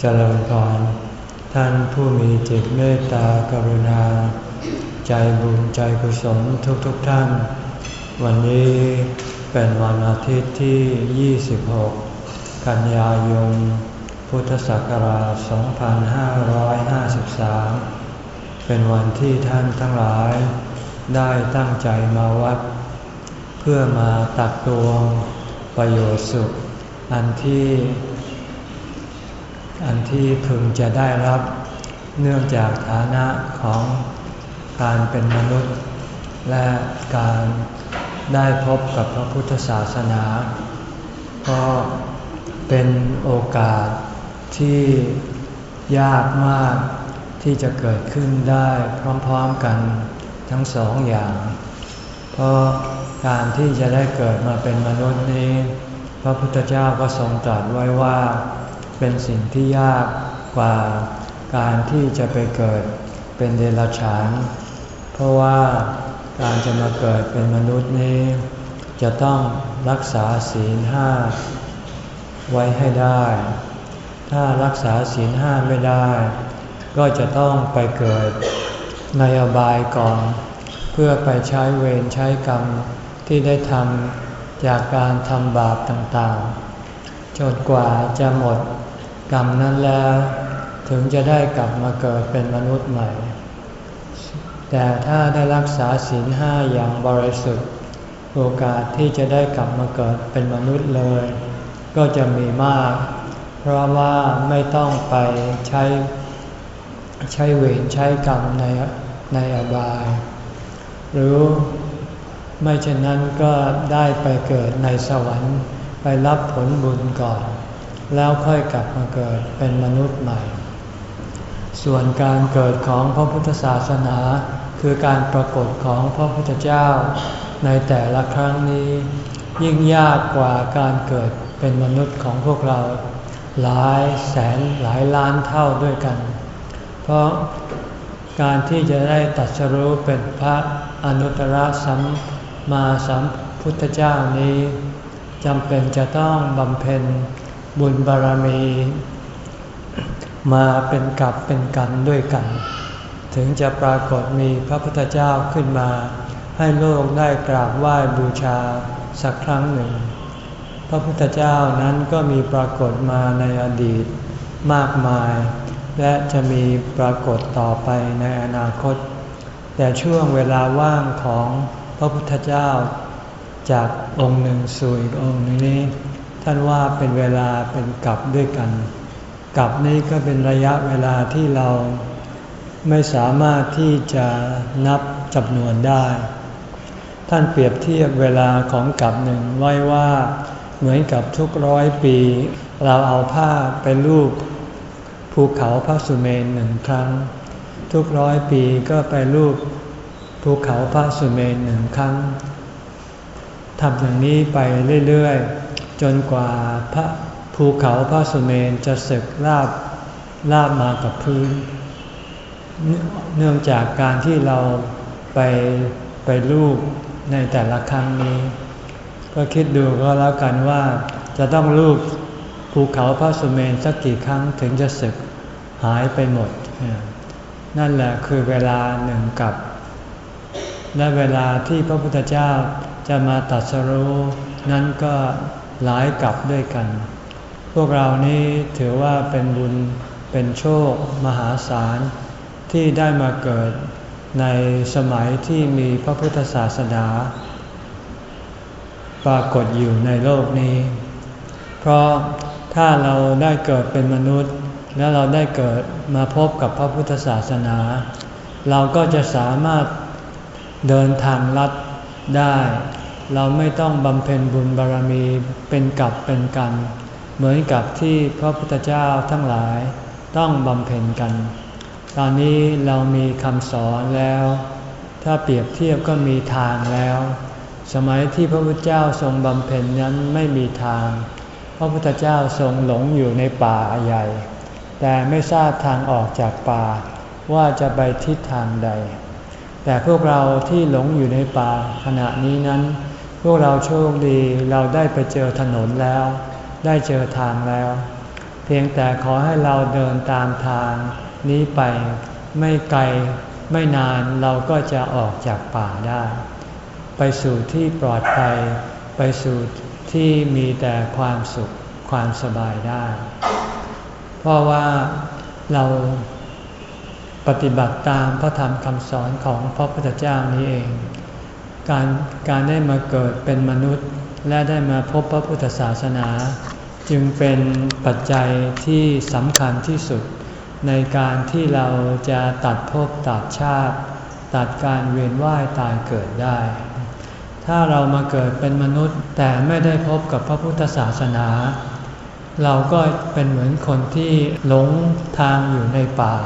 เจริญพรท่านผู้มีจิตเมตตากรุณา ใจบุญใจกุศลทุกๆทท่าน วันนี้เป็นวันอาทิตย์ที่ 26 กันยายน พุทธศักราช 2553 เป็นวันที่ท่านทั้งหลาย ได้ตั้งใจมาวัด เพื่อมาตักตวงประโยชน์สุข อันที่ อันที่พึงจะได้รับเนื่องจากฐานะของการเป็นมนุษย์ และการได้พบกับพระพุทธศาสนา ก็เป็นโอกาสที่ยากมากที่จะเกิดขึ้นได้พร้อมๆกันทั้งสองอย่าง เพราะการที่จะได้เกิดมาเป็นมนุษย์นี้ พระพุทธเจ้าก็ทรงตรัสไว้ว่า เป็นสิ่งที่ยากกว่าการที่จะไปเกิดเป็นเดรัจฉาน เพราะว่าการจะมาเกิดเป็นมนุษย์นี้ จะต้องรักษาศีลห้าไว้ให้ได้ ถ้ารักษาศีลห้าไม่ได้ ก็จะต้องไปเกิดในอบายก่อน เพื่อไปใช้เวรใช้กรรมที่ได้ทำจากการทำบาปต่างๆ จนกว่าจะหมด กรรมนั้นแล้วถึงจะได้กลับมาเกิดเป็นมนุษย์ใหม่ แต่ถ้าได้รักษาศีลห้าอย่างบริสุทธิ์ โอกาสที่จะได้กลับมาเกิดเป็นมนุษย์เลย ก็จะมีมาก เพราะว่าไม่ต้องไปใช้ใช้เวรใช้กรรมในในอบาย หรือไม่เช่นนั้นก็ได้ไปเกิดในสวรรค์ไปรับผลบุญก่อน แล้วค่อยกลับมาเกิดเป็นมนุษย์ใหม่ ส่วนการเกิดของพระพุทธศาสนา คือการปรากฏของพระพุทธเจ้า ในแต่ละครั้งนี้ ยิ่งยากกว่าการเกิดเป็นมนุษย์ของพวกเรา หลายแสนหลายล้านเท่าด้วยกัน เพราะการที่จะได้ตัดสรู้เป็นพระอนุตตรสัมมาสัมพุทธเจ้านี้จำเป็นจะต้องบำเพ็ญ บุญบารมี มาเป็นกับเป็นกันด้วยกัน ถึงจะปรากฏมีพระพุทธเจ้าขึ้นมา ให้โลกได้กราบไหว้บูชาสักครั้งหนึ่ง พระพุทธเจ้านั้นก็มีปรากฏมาในอดีตมากมาย และจะมีปรากฏต่อไปในอนาคต แต่ช่วงเวลาว่างของพระพุทธเจ้าจากองค์หนึ่งสู่อีกองค์นี้ ท่านว่าเป็นเวลาเป็นกลับด้วยกัน กลับนี้ก็เป็นระยะเวลาที่เราไม่สามารถที่จะนับจำนวนได้ ท่านเปรียบเทียบเวลาของกลับหนึ่งไว้ว่าเหมือนกับทุกร้อยปี เราเอาผ้าไปรูปภูเขาพระสุเมนหนึ่งครั้ง ทุกร้อยปีก็ไปรูปภูเขาพระสุเมนหนึ่งครั้งทำอย่างนี้ไปเรื่อยๆ จนกว่าพระภูเขาพระสุเมนจะสึกลาบลาบมากับพื้น เนื่องจากการที่เราไปไปรูปในแต่ละครั้งนี้ ก็คิดดูก็แล้วกันว่าจะต้องรูปภูเขาพระสุเมนสักกี่ครั้งถึงจะสึกหายไปหมด นั่นแหละคือเวลาหนึ่งกับ และเวลาที่พระพุทธเจ้าจะมาตัดสรู้นั้นก็ หลายกับด้วยกัน พวกเรานี้ถือว่าเป็นบุญเป็นโชคมหาศาล ที่ได้มาเกิดในสมัยที่มีพระพุทธศาสนา ปรากฏอยู่ในโลกนี้ เพราะถ้าเราได้เกิดเป็นมนุษย์ แล้วเราได้เกิดมาพบกับพระพุทธศาสนา เราก็จะสามารถเดินทางลัดได้ เราไม่ต้องบำเพ็ญบุญบารมีเป็นกับเป็นกัน เหมือนกับที่พระพุทธเจ้าทั้งหลายต้องบำเพ็ญกัน ตอนนี้เรามีคำสอนแล้ว ถ้าเปรียบเทียบก็มีทางแล้ว สมัยที่พระพุทธเจ้าทรงบำเพ็ญนั้นไม่มีทาง พระพุทธเจ้าทรงหลงอยู่ในป่าใหญ่ แต่ไม่ทราบทางออกจากป่า ว่าจะไปทิศทางใด แต่พวกเราที่หลงอยู่ในป่าขณะนี้นั้น พวกเราโชคดีเราได้ไปเจอถนนแล้ว ได้เจอทางแล้ว เพียงแต่ขอให้เราเดินตามทางนี้ไปไม่ไกลไม่นานเราก็จะออกจากป่าได้ ไปสู่ที่ปลอดภัย ไปสู่ที่มีแต่ความสุขความสบายได้ เพราะว่าเราปฏิบัติตามพระธรรมคำสอนของพระพุทธเจ้านี้เอง การการได้มาเกิดเป็นมนุษย์ และได้มาพบพระพุทธศาสนา จึงเป็นปัจจัยที่สำคัญที่สุด ในการที่เราจะตัดภพตัดชาติ ตัดการเวียนว่ายตายเกิดได้ ถ้าเรามาเกิดเป็นมนุษย์แต่ไม่ได้พบกับพระพุทธศาสนา เราก็เป็นเหมือนคนที่หลงทางอยู่ในป่า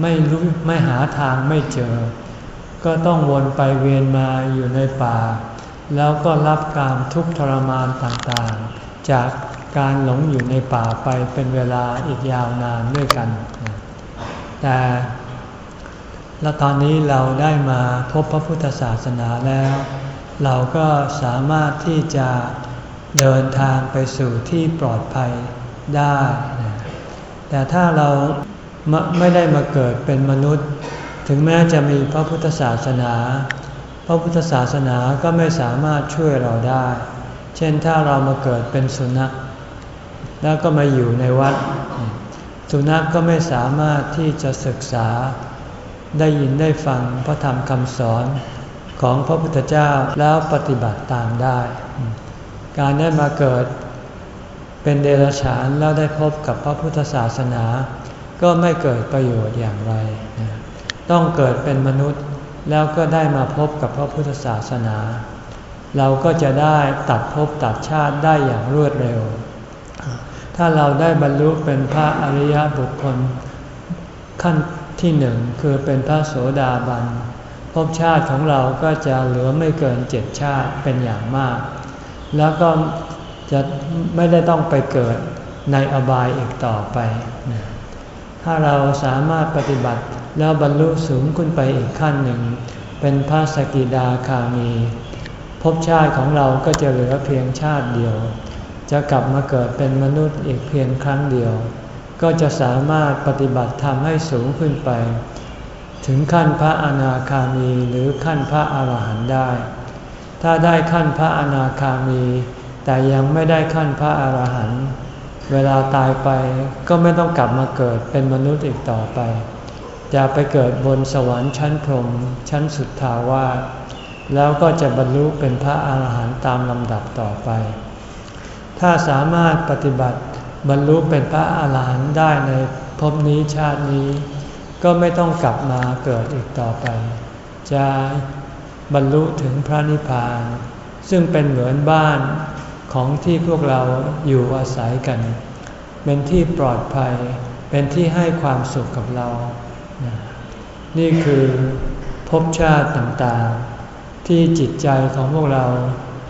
ไม่รู้ไม่หาทางไม่เจอ ก็ต้องวนไปเวียนมาอยู่ในป่า แล้วก็รับการทุกข์ทรมานต่างๆ จากการหลงอยู่ในป่าไปเป็นเวลาอีกยาวนานด้วยกัน แต่แล้วตอนนี้เราได้มาพบพระพุทธศาสนาแล้ว เราก็สามารถที่จะเดินทางไปสู่ที่ปลอดภัยได้ แต่ถ้าเราไม่ได้มาเกิดเป็นมนุษย์ ถึงแม้จะมีพระพุทธศาสนา พระพุทธศาสนาก็ไม่สามารถช่วยเราได้ เช่นถ้าเรามาเกิดเป็นสุนัข แล้วก็มาอยู่ในวัด สุนัขกก็ไม่สามารถที่จะศึกษา ได้ยินได้ฟังพระธรรมคำสอนของพระพุทธเจ้าแล้วปฏิบัติตามได้ การได้มาเกิดเป็นเดรัจฉานแล้วได้พบกับพระพุทธศาสนา ก็ไม่เกิดประโยชน์อย่างไร ต้องเกิดเป็นมนุษย์แล้วก็ได้มาพบกับพระพุทธศาสนา เราก็จะได้ตัดภพตัดชาติได้อย่างรวดเร็ว ถ้าเราได้บรรลุเป็นพระอริยบุคคล ขั้นที่หนึ่งคือเป็นพระโสดาบันภพชาติของเราก็จะเหลือไม่เกินเจ็ดชาติเป็นอย่างมาก แล้วก็จะไม่ได้ต้องไปเกิดในอบายอีกต่อไป ถ้าเราสามารถปฏิบัติ แล้วบรรลุสูงขึ้นไปอีกขั้นหนึ่ง เป็นพระสกิดาคามีภพชาติของเราก็จะเหลือเพียงชาติเดียว จะกลับมาเกิดเป็นมนุษย์อีกเพียงครั้งเดียว ก็จะสามารถปฏิบัติธรรมให้สูงขึ้นไป ถึงขั้นพระอนาคามีหรือขั้นพระอาหารหันต์ได้ ถ้าได้ขั้นพระอนาคามี แต่ยังไม่ได้ขั้นพระอาหารหันต์เวลาตายไปก็ไม่ต้องกลับมาเกิดเป็นมนุษย์อีกต่อไป จะไปเกิดบนสวรรค์ชั้นพรหมชั้นสุดทาวาสแล้วก็จะบรรลุเป็นพระอาหารหันต์ตามลำดับต่อไป ถ้าสามารถปฏิบัติบรรลุเป็นพระอาหารหันต์ได้ในภพนี้ชาตินี้ ก็ไม่ต้องกลับมาเกิดอีกต่อไป จะบรรลุถึงพระนิพพาน ซึ่งเป็นเหมือนบ้านของที่พวกเราอยู่อาศัยกัน เป็นที่ปลอดภัย เป็นที่ให้ความสุขกับเรา นี่คือภพชาติต่างๆ ที่จิตใจของพวกเรา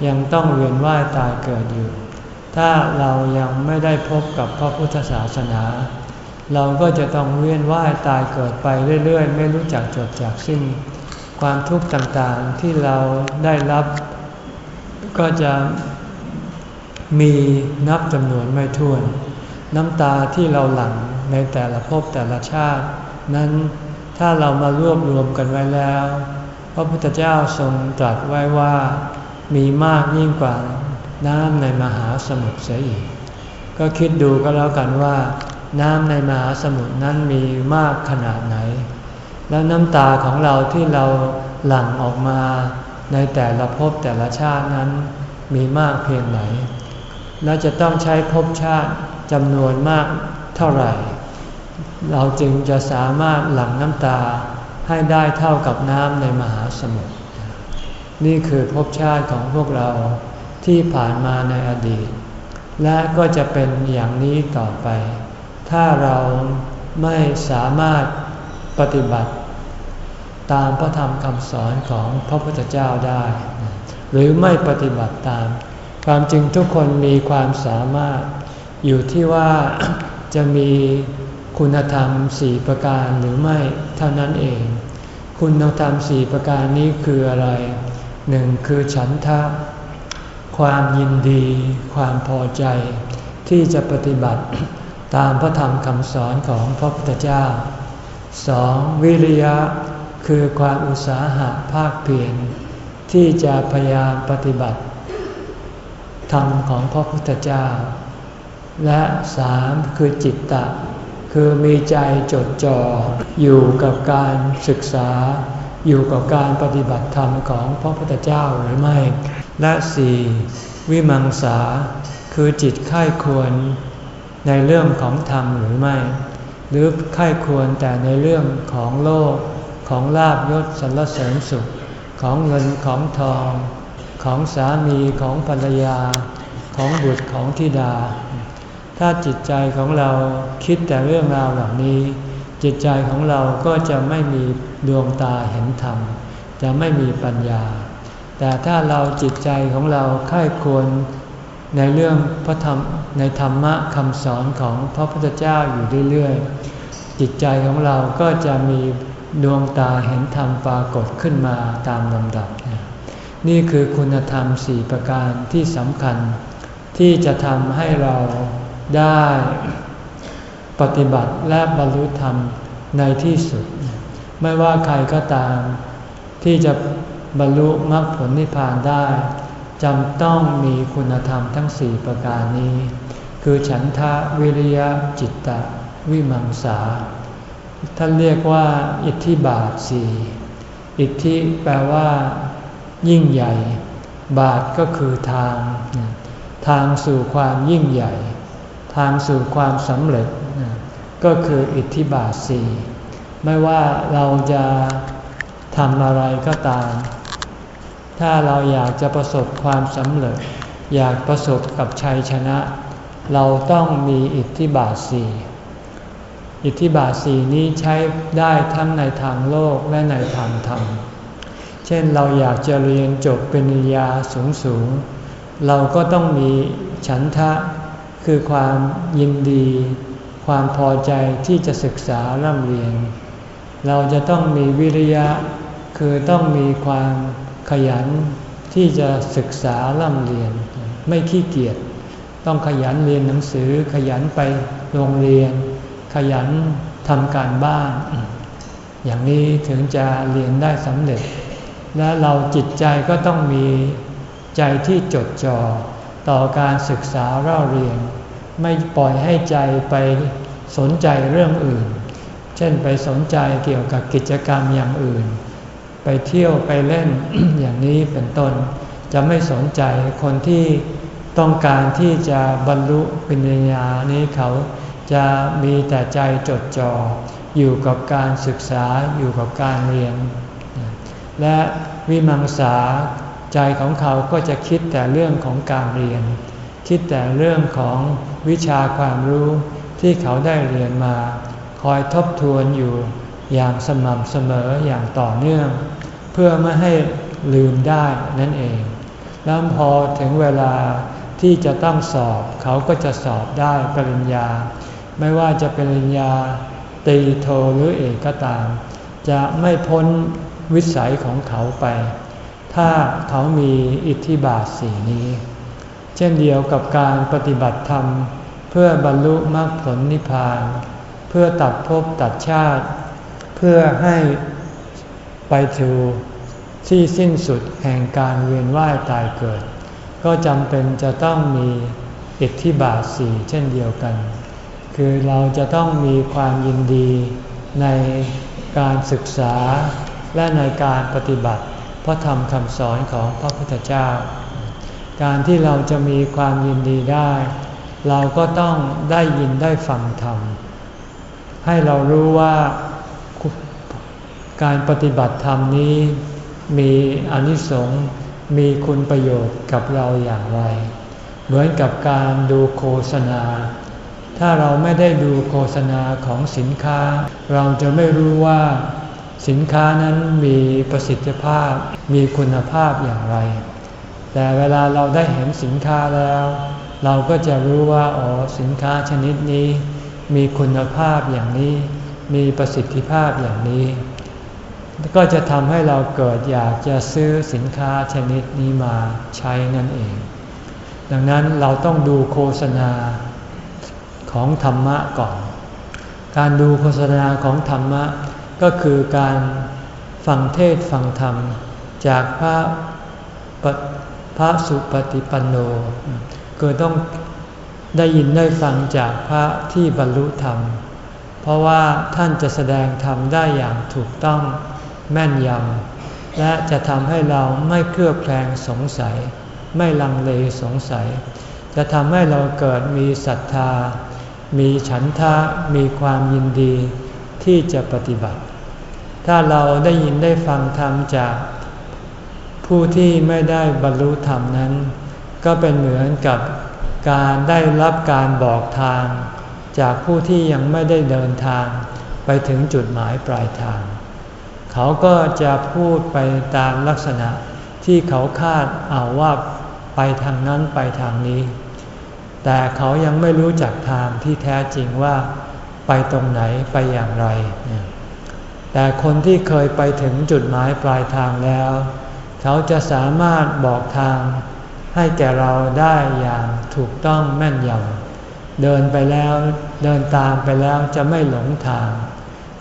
ยังต้องเวียนว่ายตายเกิดอยู่ ถ้าเรายังไม่ได้พบกับพระพุทธศาสนา เราก็จะต้องเวียนว่ายตายเกิดไปเรื่อยๆ ไม่รู้จักจบจากสิ้น ความทุกข์ต่างๆที่เราได้รับ ก็จะมีนับจำนวนไม่ถ้วน น้ำตาที่เราหลั่งในแต่ละภพแต่ละชาติ นั้น ถ้าเรามารวบรวมกันไว้แล้ว พระพุทธเจ้าทรงตรัสไว้ว่ามีมากยิ่งกว่าน้ำในมหาสมุทรเสียอีก ก็คิดดูก็แล้วกันว่า น้ำในมหาสมุทรนั้นมีมากขนาดไหน แล้วน้ำตาของเราที่เราหลั่งออกมาในแต่ละภพแต่ละชาตินั้นมีมากเพียงไหน และจะต้องใช้ภพชาติจำนวนมากเท่าไหร่ เราจึงจะสามารถหลั่งน้ำตาให้ได้เท่ากับน้ำในมหาสมุทร นี่คือภพชาติของพวกเราที่ผ่านมาในอดีต และก็จะเป็นอย่างนี้ต่อไป ถ้าเราไม่สามารถปฏิบัติตามพระธรรมคำสอนของพระพุทธเจ้าได้ หรือไม่ปฏิบัติตาม ความจริงทุกคนมีความสามารถอยู่ที่ว่าจะมี คุณธรรมสี่ประการหรือไม่เท่านั้นเอง คุณธรรมสี่ประการนี้คืออะไรหนึ่งคือฉันทะ ความยินดี ความพอใจ ที่จะปฏิบัติตามพระธรรมคำสอนของพระพุทธเจ้าสองวิริยะ คือความอุตสาหะภาคเพียรที่จะพยายามปฏิบัติธรรมของพระพุทธเจ้า และสามคือจิตตะ คือมีใจจดจ่ออยู่กับการศึกษา อยู่กับการปฏิบัติธรรมของพระพุทธเจ้าหรือไม่ และสี่วิมังสา คือจิตค่ายควรในเรื่องของธรรมหรือไม่ หรือค่ายควรแต่ในเรื่องของโลกของลาบยศสรรเสริญสุขของเงินของทอง ของสามีของภรรยา ของบุตรของธิดา ถ้าจิตใจของเราคิดแต่เรื่องราวเหล่านี้ จิตใจของเราก็จะไม่มีดวงตาเห็นธรรม จะไม่มีปัญญา แต่ถ้าเราจิตใจของเราค่ายควรในเรื่องพระธรรมในธรรมะคำสอนของพระพุทธเจ้าอยู่เรื่อยๆ จิตใจของเราก็จะมีดวงตาเห็นธรรมปรากฏขึ้นมาตามลำดับ นี่คือคุณธรรมสี่ประการที่สำคัญ ที่จะทำให้เรา ได้ปฏิบัติและบรรลุธรรมในที่สุด ไม่ว่าใครก็ตาม ที่จะบรรลุมรรคผลนิพพานได้จำต้องมีคุณธรรมทั้งสี่ประการนี้ คือฉันทะวิริยะจิตตะวิมังสา ท่านเรียกว่า อิทธิบาทสี่อิทธิแปลว่า ยิ่งใหญ่ บาทก็คือทาง ทางสู่ความยิ่งใหญ่ ทางสู่ความสำเร็จ ก็คืออิทธิบาทสี่ไม่ว่าเราจะทำอะไรก็ตาม ถ้าเราอยากจะประสบความสำเร็จ อยากประสบกับชัยชนะ เราต้องมีอิทธิบาทสี่อิทธิบาทสีนี้ใช้ได้ทั้งในทางโลกและในทางธรรม เช่นเราอยากจะเรียนจบปริญญาสูงสูง เราก็ต้องมีฉันทะ คือความยินดี ความพอใจที่จะศึกษาร่ำเรียน เราจะต้องมีวิริยะ คือต้องมีความขยันที่จะศึกษาร่ำเรียน ไม่ขี้เกียจต้องขยันเรียนหนังสือ ขยันไปโรงเรียน ขยันทำการบ้าน อย่างนี้ถึงจะเรียนได้สำเร็จ และเราจิตใจก็ต้องมีใจที่จดจ่อ ต่อการศึกษาเล่าเรียน ไม่ปล่อยให้ใจไปสนใจเรื่องอื่น เช่นไปสนใจเกี่ยวกับกิจกรรมอย่างอื่น ไปเที่ยวไปเล่นอย่างนี้เป็นต้น จะไม่สนใจคนที่ต้องการที่จะบรรลุปัญญานี้เขาจะมีแต่ใจจดจ่ออยู่กับการศึกษาอยู่กับการเรียน และวิมังสา ใจของเขาก็จะคิดแต่เรื่องของการเรียน คิดแต่เรื่องของวิชาความรู้ที่เขาได้เรียนมา คอยทบทวนอยู่อย่างสม่ำเสมออย่างต่อเนื่อง เพื่อไม่ให้ลืมได้นั่นเอง แล้วพอถึงเวลาที่จะต้องสอบเขาก็จะสอบได้ปริญญา ไม่ว่าจะเป็นปริญญาตีโทหรือเอกก็ตาม จะไม่พ้นวิสัยของเขาไป ถ้าเขามีอิทธิบาทสีนี้ เช่นเดียวกับการปฏิบัติธรรม เพื่อบรรลุมรรคผลนิพพาน เพื่อตัดภพตัดชาติ เพื่อให้ไปถึงที่สิ้นสุดแห่งการเวียนว่ายตายเกิด ก็จำเป็นจะต้องมีอิทธิบาทสี่เช่นเดียวกัน คือเราจะต้องมีความยินดีในการศึกษาและในการปฏิบัติ พระธรรมคำสอนของพระพุทธเจ้า การที่เราจะมีความยินดีได้ เราก็ต้องได้ยินได้ฟังธรรม ให้เรารู้ว่าการปฏิบัติธรรมนี้มีอนิสงส์มีคุณประโยชน์กับเราอย่างไร เหมือนกับการดูโฆษณา ถ้าเราไม่ได้ดูโฆษณาของสินค้า เราจะไม่รู้ว่า สินค้านั้นมีประสิทธิภาพมีคุณภาพอย่างไร แต่เวลาเราได้เห็นสินค้าแล้ว เราก็จะรู้ว่าอ๋อสินค้าชนิดนี้ มีคุณภาพอย่างนี้ มีประสิทธิภาพอย่างนี้ ก็จะทำให้เราเกิดอยากจะซื้อสินค้าชนิดนี้มาใช้นั่นเอง ดังนั้นเราต้องดูโฆษณาของธรรมะก่อน การดูโฆษณาของธรรมะ ก็คือการฟังเทศฟังธรรม จากพระพระสุปฏิปันโนคือต้องได้ยินได้ฟังจากพระที่บรรลุธรรม เพราะว่าท่านจะแสดงธรรมได้อย่างถูกต้องแม่นยำและจะทำให้เราไม่เครือบแคลงสงสัย ไม่ลังเลสงสัย จะทำให้เราเกิดมีศรัทธา มีฉันทะมีความยินดีที่จะปฏิบัติ ถ้าเราได้ยินได้ฟังธรรมจากผู้ที่ไม่ได้บรรลุธรรมนั้น ก็เป็นเหมือนกับการได้รับการบอกทาง จากผู้ที่ยังไม่ได้เดินทาง ไปถึงจุดหมายปลายทาง เขาก็จะพูดไปตามลักษณะที่เขาคาดเอาว่าไปทางนั้นไปทางนี้ แต่เขายังไม่รู้จักทางที่แท้จริงว่าไปตรงไหนไปอย่างไร แต่คนที่เคยไปถึงจุดหมายปลายทางแล้ว เขาจะสามารถบอกทาง ให้แก่เราได้อย่างถูกต้องแม่นยำเดินไปแล้วเดินตามไปแล้วจะไม่หลงทาง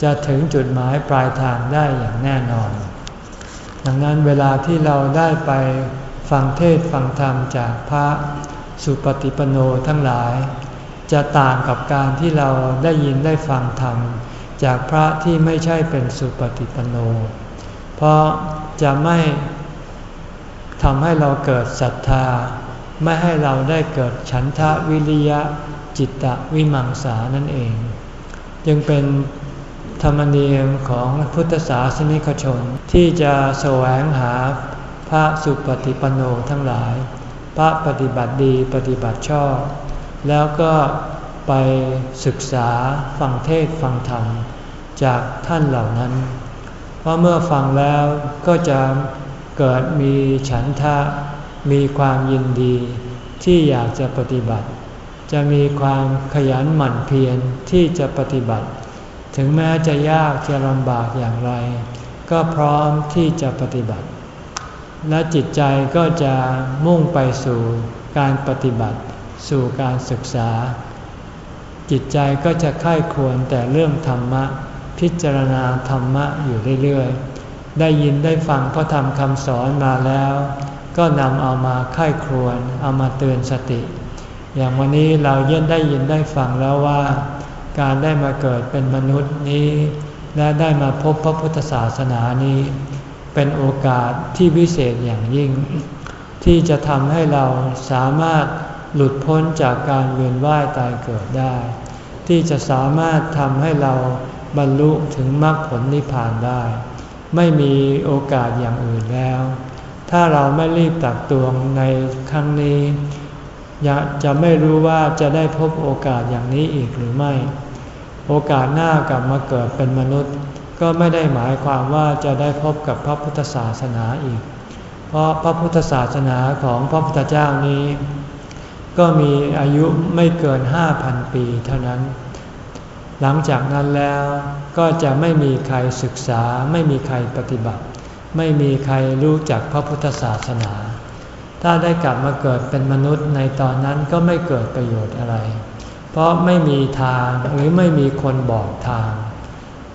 จะถึงจุดหมายปลายทางได้อย่างแน่นอน ดังนั้นเวลาที่เราได้ไปฟังเทศฟังธรรมจากพระสุปฏิปโนทั้งหลาย จะต่างกับการที่เราได้ยินได้ฟังธรรม จากพระที่ไม่ใช่เป็นสุปฏิปโน เพราะจะไม่ทำให้เราเกิดศรัทธา ไม่ให้เราได้เกิดฉันทะวิริยะจิตตะวิมังสานั่นเอง จึงเป็นธรรมเนียมของพุทธศาสนิกชนที่จะแสวงหาพระสุปฏิปโนทั้งหลาย พระปฏิบัติดีปฏิบัติชอบ แล้วก็ ไปศึกษาฟังเทศฟังธรรมจากท่านเหล่านั้น เพราะเมื่อฟังแล้วก็จะเกิดมีฉันทะ มีความยินดีที่อยากจะปฏิบัติ จะมีความขยันหมั่นเพียรที่จะปฏิบัติ ถึงแม้จะยากจะลำบากอย่างไร ก็พร้อมที่จะปฏิบัติ และจิตใจก็จะมุ่งไปสู่การปฏิบัติ สู่การศึกษา จิตใจก็จะค่ายควรแต่เรื่องธรรมะ พิจารณาธรรมะอยู่เรื่อยๆ ได้ยินได้ฟังพระธรรมคำสอนมาแล้ว ก็นำเอามาค่ายครวนเอามาเตือนสติ อย่างวันนี้เราเย็นได้ยินได้ฟังแล้วว่า การได้มาเกิดเป็นมนุษย์นี้ และได้มาพบพระพุทธศาสนานี้ เป็นโอกาสที่วิเศษอย่างยิ่ง ที่จะทำให้เราสามารถ หลุดพ้นจากการเวียนว่ายตายเกิดได้ ที่จะสามารถทำให้เราบรรลุถึงมรรคผลนิพพานได้ ไม่มีโอกาสอย่างอื่นแล้ว ถ้าเราไม่รีบตักตวงในครั้งนี้จะไม่รู้ว่าจะได้พบโอกาสอย่างนี้อีกหรือไม่ โอกาสหน้ากลับมาเกิดเป็นมนุษย์ ก็ไม่ได้หมายความว่าจะได้พบกับพระพุทธศาสนาอีก เพราะพระพุทธศาสนาของพระพุทธเจ้านี้ ก็มีอายุไม่เกินห้าพันปีเท่านั้น หลังจากนั้นแล้วก็จะไม่มีใครศึกษาไม่มีใครปฏิบัติ ไม่มีใครรู้จักพระพุทธศาสนา ถ้าได้กลับมาเกิดเป็นมนุษย์ในตอนนั้นก็ไม่เกิดประโยชน์อะไร เพราะไม่มีทางหรือไม่มีคนบอกทาง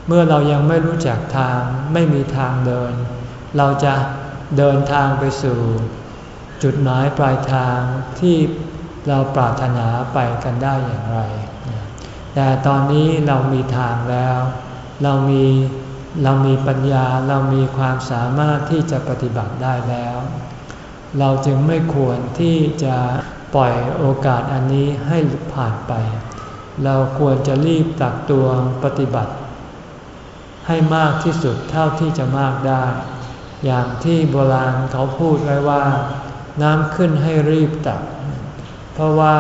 เมื่อเรายังไม่รู้จักทางไม่มีทางเดิน เราจะเดินทางไปสู่ จุดหมายปลายทางที่ เราปรารถนาไปกันได้อย่างไร แต่ตอนนี้เรามีทางแล้ว เรามีเรามีปัญญาเรามีความสามารถที่จะปฏิบัติได้แล้ว เราจึงไม่ควรที่จะปล่อยโอกาสอันนี้ให้ผ่านไป เราควรจะรีบตักตัวปฏิบัติ ให้มากที่สุดเท่าที่จะมากได้ อย่างที่โบราณเขาพูดไว้ว่า น้ำขึ้นให้รีบตัก เพราะว่า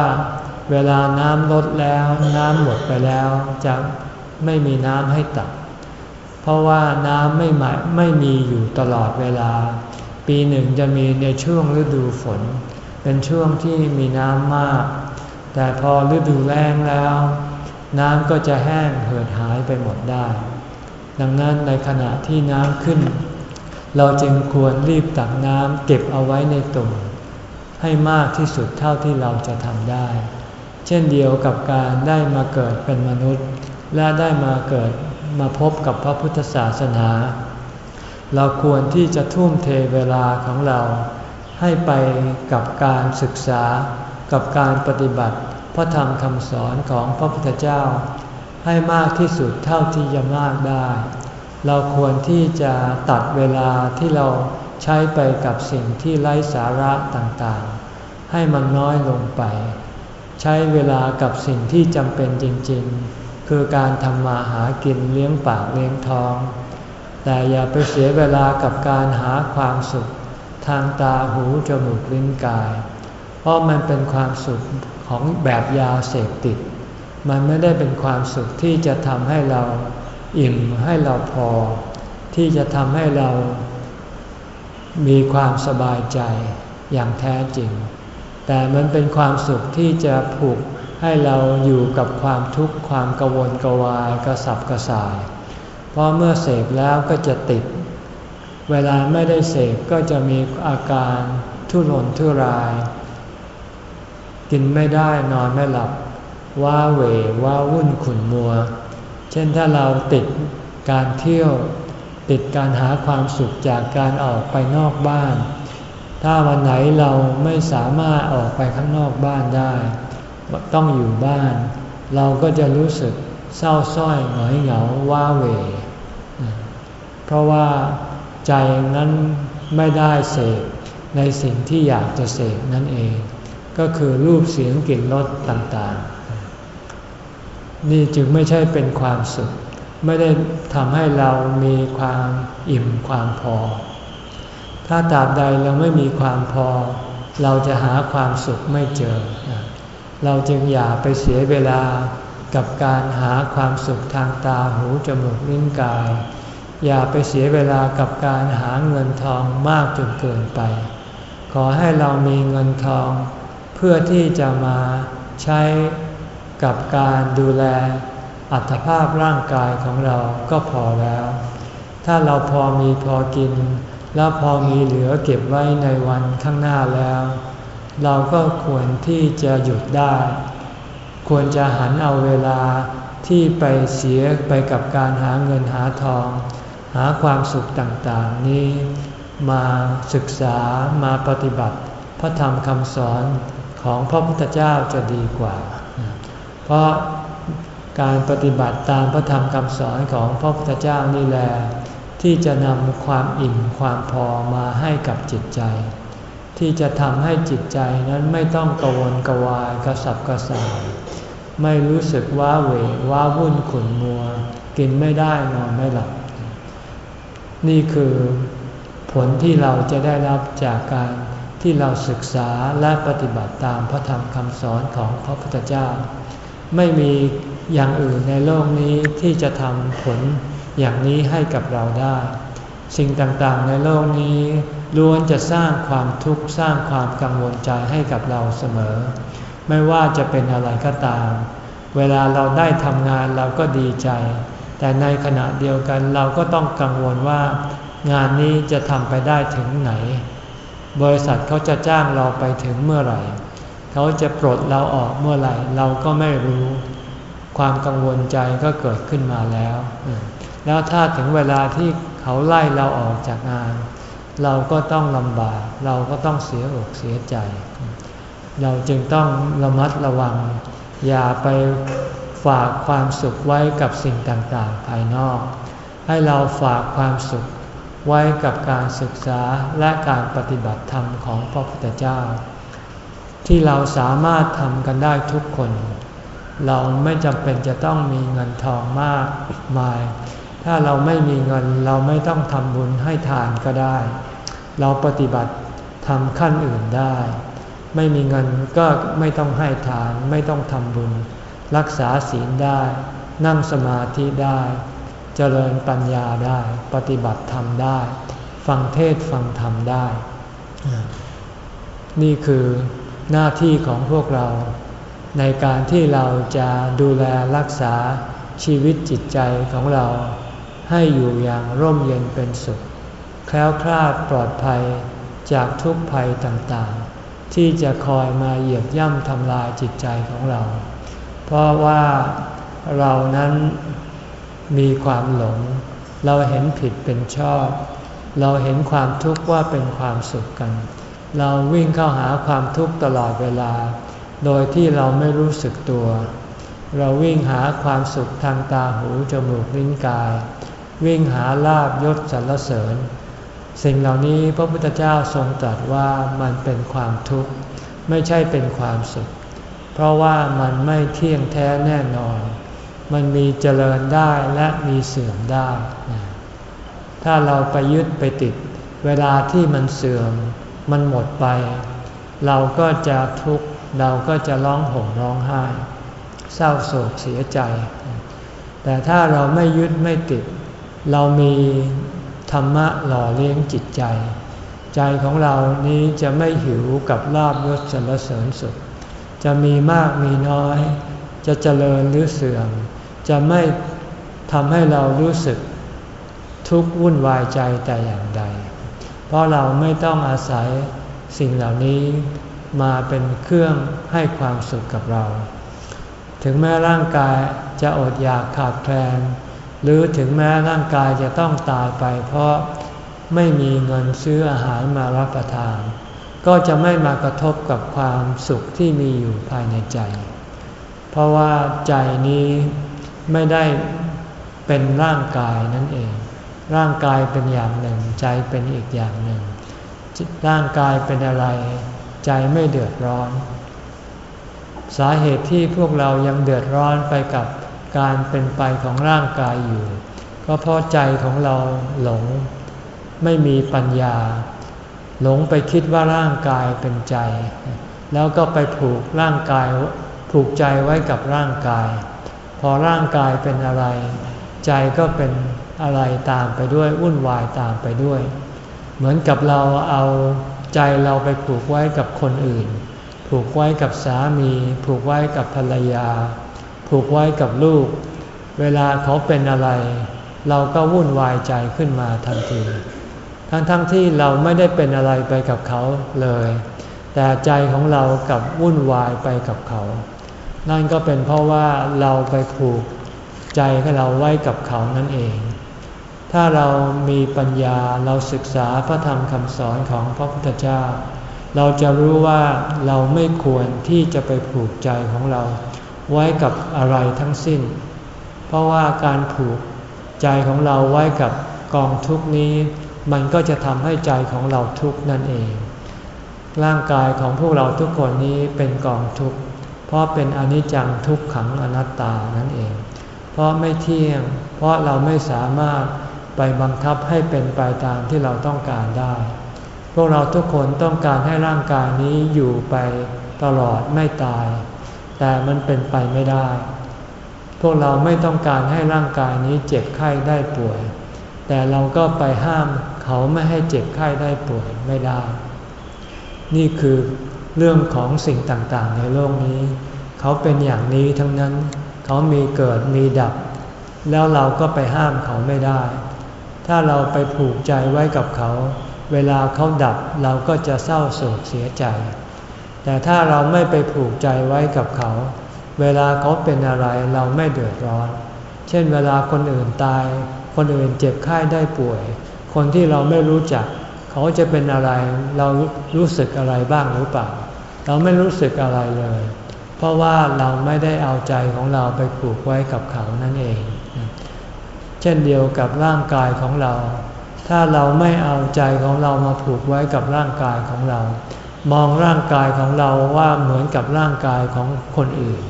เวลาน้ำลดแล้วน้ำหมดไปแล้วจะไม่มีน้ำให้ตัก เพราะว่าน้ำไม่ไม่มีอยู่ตลอดเวลา ปีหนึ่งจะมีในช่วงฤดูฝน เป็นช่วงที่มีน้ำมาก แต่พอฤดูแล้งแล้ว น้ำก็จะแห้งเหือดหายไปหมดได้ ดังนั้นในขณะที่น้ำขึ้น เราจึงควรรีบตักน้ำเก็บเอาไว้ในตุ่ม ให้มากที่สุดเท่าที่เราจะทำได้ เช่นเดียวกับการได้มาเกิดเป็นมนุษย์ และได้มาเกิดมาพบกับพระพุทธศาสนา เราควรที่จะทุ่มเทเวลาของเรา ให้ไปกับการศึกษา กับการปฏิบัติ พระธรรมคำสอนของพระพุทธเจ้า ให้มากที่สุดเท่าที่จะมากได้ เราควรที่จะตัดเวลาที่เรา ใช้ไปกับสิ่งที่ไร้สาระต่างๆ ให้มันน้อยลงไป ใช้เวลากับสิ่งที่จำเป็นจริงๆ คือการทำมาหากินเลี้ยงปากเลี้ยงท้อง แต่อย่าไปเสียเวลากับการหาความสุข ทางตาหูจมูกลิ้นกาย เพราะมันเป็นความสุขของแบบยาเสพติด มันไม่ได้เป็นความสุขที่จะทำให้เราอิ่มให้เราพอ ที่จะทำให้เรา มีความสบายใจอย่างแท้จริง แต่มันเป็นความสุขที่จะผูกให้เราอยู่กับความทุกข์ความกังวลกวายกระสับกระส่าย เพราะเมื่อเสพแล้วก็จะติด เวลาไม่ได้เสพก็จะมีอาการทุรนทุราย กินไม่ได้นอนไม่หลับว้าเหวว้าวุ่นขุนมัว เช่นถ้าเราติดการเที่ยว ติดการหาความสุขจากการออกไปนอกบ้าน ถ้าวันไหนเราไม่สามารถออกไปข้างนอกบ้านได้ ต้องอยู่บ้าน เราก็จะรู้สึกเศร้าส้อยหงอยเหงาว้าเหวเพราะว่าใจนั้นไม่ได้เสพในสิ่งที่อยากจะเสพนั่นเอง ก็คือรูปเสียงกลิ่นรสต่างๆ นี่จึงไม่ใช่เป็นความสุข ไม่ได้ทำให้เรามีความอิ่มความพอ ถ้าตราบใดเราไม่มีความพอ เราจะหาความสุขไม่เจอ เราจึงอย่าไปเสียเวลากับการหาความสุขทางตาหูจมูกลิ้นกาย อย่าไปเสียเวลากับการหาเงินทองมากจนเกินไป ขอให้เรามีเงินทอง เพื่อที่จะมาใช้กับการดูแล อัตภาพร่างกายของเราก็พอแล้ว ถ้าเราพอมีพอกิน แล้วพอมีเหลือเก็บไว้ในวันข้างหน้าแล้ว เราก็ควรที่จะหยุดได้ ควรจะหันเอาเวลาที่ไปเสียไปกับการหาเงินหาทอง หาความสุขต่างๆ นี้มาศึกษามาปฏิบัติ พระธรรมคำสอนของพระพุทธเจ้าจะดีกว่า เพราะ การปฏิบัติตามพระธรรมคำสอนของพระพุทธเจ้านี่แหละที่จะนำความอิ่มความพอมาให้กับจิตใจ ที่จะทำให้จิตใจนั้นไม่ต้องกวนกวายกระสับกระส่ายไม่รู้สึกว้าเหวว้าวุ่นขุนมัว กินไม่ได้นอนไม่หลับ นี่คือผลที่เราจะได้รับจากการที่เราศึกษาและปฏิบัติตามพระธรรมคำสอนของพระพุทธเจ้า ไม่มี อย่างอื่นในโลกนี้ที่จะทำผลอย่างนี้ให้กับเราได้ สิ่งต่างๆในโลกนี้ล้วนจะสร้างความทุกข์สร้างความกังวลใจให้กับเราเสมอ ไม่ว่าจะเป็นอะไรก็ตาม เวลาเราได้ทำงานเราก็ดีใจ แต่ในขณะเดียวกันเราก็ต้องกังวลว่า งานนี้จะทำไปได้ถึงไหน บริษัทเขาจะจ้างเราไปถึงเมื่อไหร่ เขาจะปลดเราออกเมื่อไหร่ เราก็ไม่รู้ ความกังวลใจก็เกิดขึ้นมาแล้ว แล้วถ้าถึงเวลาที่เขาไล่เราออกจากงาน เราก็ต้องลำบาก เราก็ต้องเสียอกเสียใจ เราจึงต้องระมัดระวัง อย่าไปฝากความสุขไว้กับสิ่งต่างๆ ภายนอก ให้เราฝากความสุขไว้กับการศึกษาและการปฏิบัติธรรมของพระพุทธเจ้า ที่เราสามารถทำกันได้ทุกคน เราไม่จำเป็นจะต้องมีเงินทองมากมาย ถ้าเราไม่มีเงินเราไม่ต้องทำบุญให้ทานก็ได้ เราปฏิบัติทำขั้นอื่นได้ ไม่มีเงินก็ไม่ต้องให้ทาน ไม่ต้องทำบุญ รักษาศีลได้ นั่งสมาธิได้ เจริญปัญญาได้ ปฏิบัติธรรมได้ ฟังเทศฟังธรรมได้ นี่คือหน้าที่ของพวกเรา ในการที่เราจะดูแลรักษาชีวิตจิตใจของเรา ให้อยู่อย่างร่มเย็นเป็นสุข แคล้วคลาดปลอดภัยจากทุกภัยต่างๆ ที่จะคอยมาเหยียบย่ำทำลายจิตใจของเรา เพราะว่าเรานั้นมีความหลง เราเห็นผิดเป็นชอบ เราเห็นความทุกข์ว่าเป็นความสุขกัน เราวิ่งเข้าหาความทุกข์ตลอดเวลา โดยที่เราไม่รู้สึกตัว เราวิ่งหาความสุขทางตาหูจมูกลิ้นกาย วิ่งหาลาบยศสรรเสริญ สิ่งเหล่านี้พระพุทธเจ้าทรงตรัสว่ามันเป็นความทุกข์ ไม่ใช่เป็นความสุข เพราะว่ามันไม่เที่ยงแท้แน่นอน มันมีเจริญได้และมีเสื่อมได้ ถ้าเราไปยึดไปติด เวลาที่มันเสื่อม มันหมดไป เราก็จะทุกข์ เราก็จะร้องห่มร้องไห้ เศร้าโศกเสียใจ แต่ถ้าเราไม่ยึดไม่ติด เรามีธรรมะหล่อเลี้ยงจิตใจ ใจของเรานี้จะไม่หิวกับลาบยศสรรเสริญสุข จะมีมากมีน้อย จะเจริญหรือเสื่อม จะไม่ทำให้เรารู้สึกทุกข์วุ่นวายใจแต่อย่างใด เพราะเราไม่ต้องอาศัยสิ่งเหล่านี้ มาเป็นเครื่องให้ความสุขกับเรา ถึงแม้ร่างกายจะอดอยากขาดแคลน หรือถึงแม้ร่างกายจะต้องตายไปเพราะไม่มีเงินซื้ออาหารมารับประทาน ก็จะไม่มากระทบกับความสุขที่มีอยู่ภายในใจ เพราะว่าใจนี้ไม่ได้เป็นร่างกายนั่นเอง ร่างกายเป็นอย่างหนึ่ง ใจเป็นอีกอย่างหนึ่ง ร่างกายเป็นอะไร ใจไม่เดือดร้อน สาเหตุที่พวกเรายังเดือดร้อนไปกับการเป็นไปของร่างกายอยู่ ก็เพราะใจของเราหลง ไม่มีปัญญา หลงไปคิดว่าร่างกายเป็นใจ แล้วก็ไปผูกร่างกายผูกใจไว้กับร่างกาย พอร่างกายเป็นอะไร ใจก็เป็นอะไรตามไปด้วยวุ่นวายตามไปด้วย เหมือนกับเราเอา ใจเราไปผูกไว้กับคนอื่น ผูกไว้กับสามี ผูกไว้กับภรรยา ผูกไว้กับลูก เวลาเขาเป็นอะไร เราก็วุ่นวายใจขึ้นมาทันที ทั้งๆทที่เราไม่ได้เป็นอะไรไปกับเขาเลย แต่ใจของเรากับวุ่นวายไปกับเขา นั่นก็เป็นเพราะว่าเราไปผูกใจของเราไว้กับเขานั่นเอง ถ้าเรามีปัญญาเราศึกษาพระธรรมคำสอนของพระพุทธเจ้า เราจะรู้ว่าเราไม่ควรที่จะไปผูกใจของเรา ไว้กับอะไรทั้งสิ้น เพราะว่าการผูกใจของเราไว้กับกองทุกนี้ มันก็จะทำให้ใจของเราทุกนั่นเอง ร่างกายของพวกเราทุกคนนี้เป็นกองทุกเพราะเป็นอนิจจังทุกขังอนัตตานั่นเอง เพราะไม่เที่ยง เพราะเราไม่สามารถ ไปบังคับให้เป็นไปตามที่เราต้องการได้ พวกเราทุกคนต้องการให้ร่างกายนี้อยู่ไปตลอดไม่ตาย แต่มันเป็นไปไม่ได้ พวกเราไม่ต้องการให้ร่างกายนี้เจ็บไข้ได้ป่วย แต่เราก็ไปห้ามเขาไม่ให้เจ็บไข้ได้ป่วยไม่ได้ นี่คือเรื่องของสิ่งต่างๆ ในโลกนี้ เขาเป็นอย่างนี้ทั้งนั้น เขามีเกิดมีดับ แล้วเราก็ไปห้ามเขาไม่ได้ ถ้าเราไปผูกใจไว้กับเขา เวลาเขาดับเราก็จะเศร้าโศกเสียใจ แต่ถ้าเราไม่ไปผูกใจไว้กับเขา เวลาเขาเป็นอะไรเราไม่เดือดร้อน เช่นเวลาคนอื่นตาย คนอื่นเจ็บไข้ได้ป่วย คนที่เราไม่รู้จัก เขาจะเป็นอะไรเรารู้สึกอะไรบ้างหรือเปล่า เราไม่รู้สึกอะไรเลย เพราะว่าเราไม่ได้เอาใจของเราไปผูกไว้กับเขานั่นเอง เช่นเดียวกับร่างกายของเรา ถ้าเราไม่เอาใจของเรามาผูกไว้กับร่างกายของเรา มองร่างกายของเราว่าเหมือนกับร่างกายของคนอื่น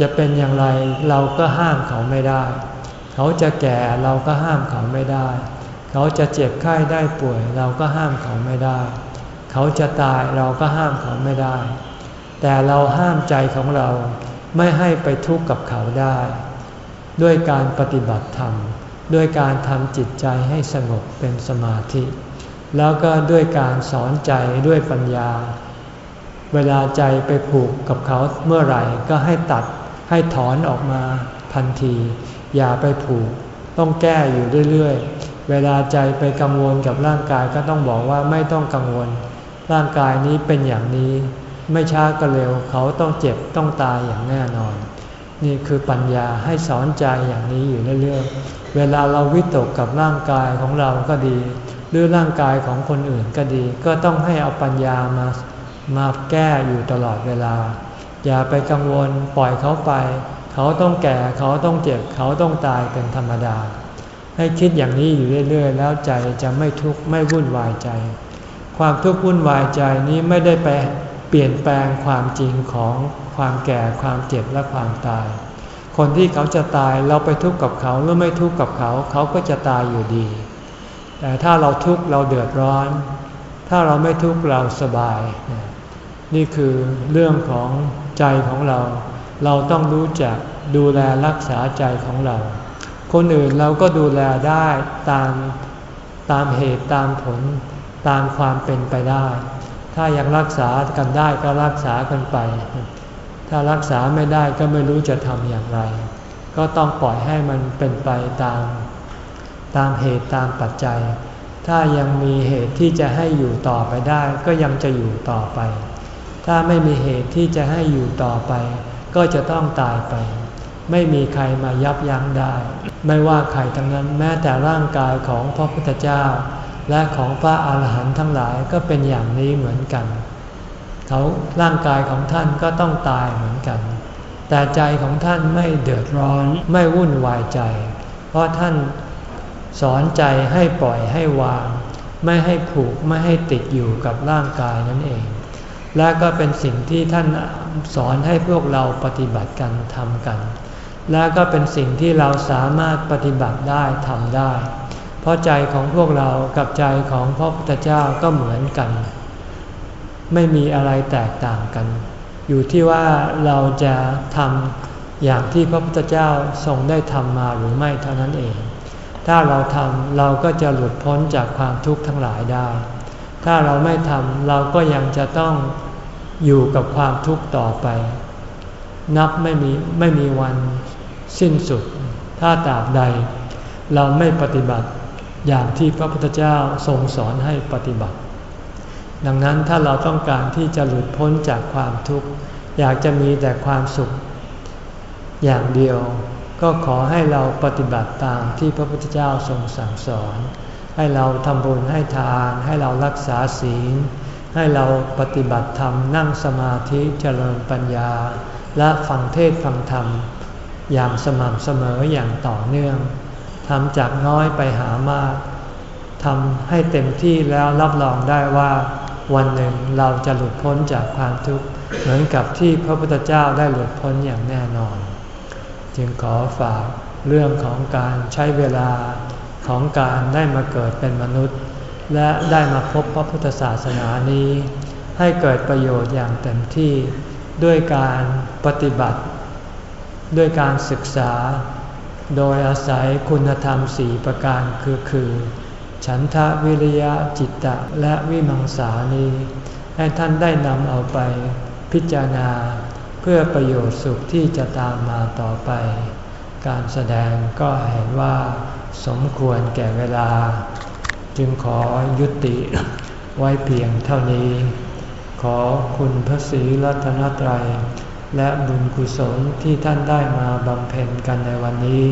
จะเป็นอย่างไรเราก็ห้ามเขาไม่ได้ เขาจะแก่เราก็ห้ามเขาไม่ได้ เขาจะเจ็บไข้ได้ป่วย เราก็ห้ามเขาไม่ได้ เขาจะตายเราก็ห้ามเขาไม่ได้ แต่เราห้ามใจของเราไม่ให้ไปทุกข์กับเขาได้ ด้วยการปฏิบัติธรรม ด้วยการทำจิตใจให้สงบเป็นสมาธิ แล้วก็ด้วยการสอนใจด้วยปัญญา เวลาใจไปผูกกับเขาเมื่อไหร่ก็ให้ตัดให้ถอนออกมาทันที อย่าไปผูก ต้องแก้อยู่เรื่อยๆ เวลาใจไปกังวลกับร่างกายก็ต้องบอกว่าไม่ต้องกังวล ร่างกายนี้เป็นอย่างนี้ ไม่ช้าก็เร็วเขาต้องเจ็บต้องตายอย่างแน่นอน นี่คือปัญญาให้สอนใจอย่างนี้อยู่เรื่อยๆ เวลาเราวิตกกับร่างกายของเราก็ดี หรือร่างกายของคนอื่นก็ดี ก็ต้องให้เอาปัญญามามาแก้อยู่ตลอดเวลา อย่าไปกังวลปล่อยเขาไป เขาต้องแก่เขาต้องเจ็บเขาต้องตายเป็นธรรมดา ให้คิดอย่างนี้อยู่เรื่อย ๆ แล้วใจจะไม่ทุกข์ไม่วุ่นวายใจ ความทุกข์วุ่นวายใจนี้ไม่ได้ไปเปลี่ยนแปลงความจริงของ ความแก่ความเจ็บและความตาย คนที่เขาจะตายเราไปทุกข์กับเขาหรือไม่ทุกข์กับเขา เขาก็จะตายอยู่ดี แต่ถ้าเราทุกข์เราเดือดร้อน ถ้าเราไม่ทุกข์เราสบาย นี่คือเรื่องของใจของเรา เราต้องรู้จักดูแลรักษาใจของเรา คนอื่นเราก็ดูแลได้ตามตามเหตุตามผลตามความเป็นไปได้ ถ้ายังรักษากันได้ก็รักษากันไป ถ้ารักษาไม่ได้ก็ไม่รู้จะทำอย่างไร ก็ต้องปล่อยให้มันเป็นไปตาม ตามเหตุตามปัจจัย ถ้ายังมีเหตุที่จะให้อยู่ต่อไปได้ ก็ยังจะอยู่ต่อไป ถ้าไม่มีเหตุที่จะให้อยู่ต่อไป ก็จะต้องตายไป ไม่มีใครมายับยั้งได้ ไม่ว่าใครทั้งนั้นแม้แต่ร่างกายของพระพุทธเจ้า และของพระอาหารหันต์ทั้งหลายก็เป็นอย่างนี้เหมือนกัน เขาร่างกายของท่านก็ต้องตายเหมือนกัน แต่ใจของท่านไม่เดือดร้อนไม่วุ่นวายใจ เพราะท่านสอนใจให้ปล่อยให้วาง ไม่ให้ผูกไม่ให้ติดอยู่กับร่างกายนั่นเอง และก็เป็นสิ่งที่ท่านสอนให้พวกเราปฏิบัติกันทำกัน และก็เป็นสิ่งที่เราสามารถปฏิบัติได้ทำได้ เพราะใจของพวกเรากับใจของพระพุทธเจ้าก็เหมือนกัน ไม่มีอะไรแตกต่างกัน อยู่ที่ว่าเราจะทำอย่างที่พระพุทธเจ้าทรงได้ทำมาหรือไม่เท่านั้นเอง ถ้าเราทำเราก็จะหลุดพ้นจากความทุกข์ทั้งหลายได้ ถ้าเราไม่ทำเราก็ยังจะต้องอยู่กับความทุกข์ต่อไป นับไม่มีไม่มีวันสิ้นสุด ถ้าตราบใด เราไม่ปฏิบัติอย่างที่พระพุทธเจ้าทรงสอนให้ปฏิบัติ ดังนั้นถ้าเราต้องการที่จะหลุดพ้นจากความทุกข์ อยากจะมีแต่ความสุข อย่างเดียว ก็ขอให้เราปฏิบัติตามที่พระพุทธเจ้าทรงสั่งสอน ให้เราทำบุญให้ทาน ให้เรารักษาศีล ให้เราปฏิบัติธรรมนั่งสมาธิเจริญปัญญา และฟังเทศฟังธรรม อย่างสม่ำเสมออย่างต่อเนื่องทำจากน้อยไปหามากทำให้เต็มที่แล้วรับรองได้ว่า วันหนึ่งเราจะหลุดพ้นจากความทุกข์เหมือนกับที่พระพุทธเจ้าได้หลุดพ้นอย่างแน่นอน จึงขอฝากเรื่องของการใช้เวลาของการได้มาเกิดเป็นมนุษย์ และได้มาพบพระพุทธศาสนานี้ ให้เกิดประโยชน์อย่างเต็มที่ด้วยการปฏิบัติ ด้วยการศึกษา โดยอาศัยคุณธรรมสี่ประการคือคือ ฉันทะวิริยะจิตตะและวิมังสานี้ให้ท่านได้นำเอาไปพิจารณา เพื่อประโยชน์สุขที่จะตามมาต่อไป การแสดงก็เห็นว่า สมควรแก่เวลา จึงขอยุติไว้เพียงเท่านี้ ขอคุณพระศรีรัตนตรัย และบุญกุศลที่ท่านได้มาบำเพ็ญกันในวันนี้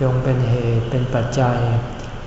จงเป็นเหตุเป็นปัจจัย